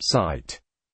site.